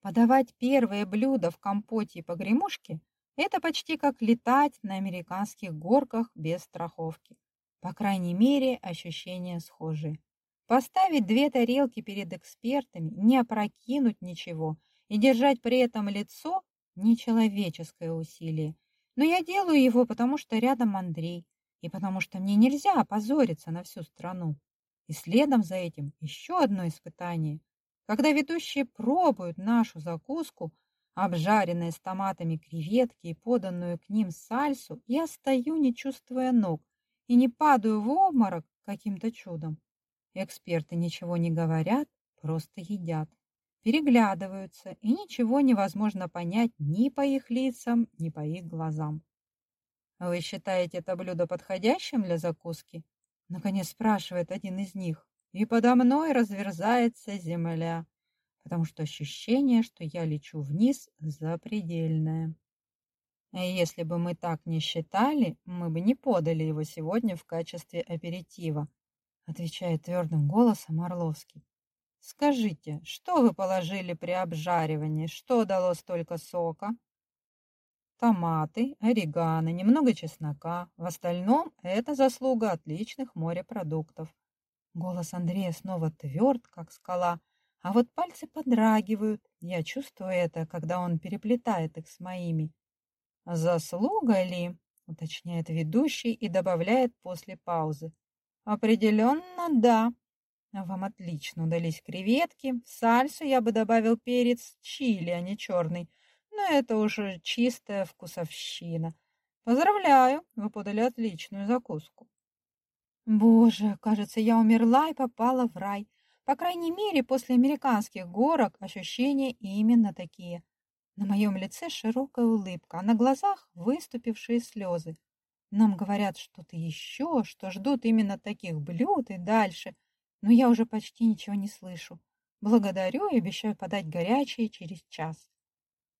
Подавать первые блюда в компоте и погремушке – это почти как летать на американских горках без страховки. По крайней мере, ощущения схожи. Поставить две тарелки перед экспертами, не опрокинуть ничего и держать при этом лицо – нечеловеческое усилие. Но я делаю его, потому что рядом Андрей, и потому что мне нельзя опозориться на всю страну. И следом за этим еще одно испытание. Когда ведущие пробуют нашу закуску, обжаренные с томатами креветки и поданную к ним сальсу, я стою, не чувствуя ног, и не падаю в обморок каким-то чудом. Эксперты ничего не говорят, просто едят. Переглядываются, и ничего невозможно понять ни по их лицам, ни по их глазам. «Вы считаете это блюдо подходящим для закуски?» Наконец спрашивает один из них. И подо мной разверзается земля, потому что ощущение, что я лечу вниз, запредельное. Если бы мы так не считали, мы бы не подали его сегодня в качестве аперитива, отвечает твердым голосом Орловский. Скажите, что вы положили при обжаривании? Что дало столько сока? Томаты, орегано, немного чеснока. В остальном это заслуга отличных морепродуктов. Голос Андрея снова тверд, как скала, а вот пальцы подрагивают. Я чувствую это, когда он переплетает их с моими. «Заслуга ли?» — уточняет ведущий и добавляет после паузы. «Определенно да. Вам отлично удались креветки. В сальсу я бы добавил перец чили, а не черный. Но это уже чистая вкусовщина. Поздравляю, вы подали отличную закуску». Боже, кажется, я умерла и попала в рай. По крайней мере, после американских горок ощущения именно такие. На моем лице широкая улыбка, а на глазах выступившие слезы. Нам говорят что-то еще, что ждут именно таких блюд и дальше, но я уже почти ничего не слышу. Благодарю и обещаю подать горячие через час.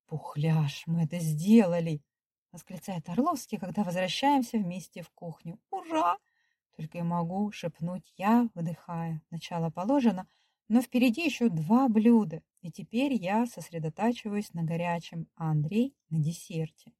«Пухляш, мы это сделали!» — восклицает Орловский, когда возвращаемся вместе в кухню. «Ура!» Только и могу шепнуть я, выдыхая. Начало положено, но впереди еще два блюда, и теперь я сосредотачиваюсь на горячем, а Андрей на десерте.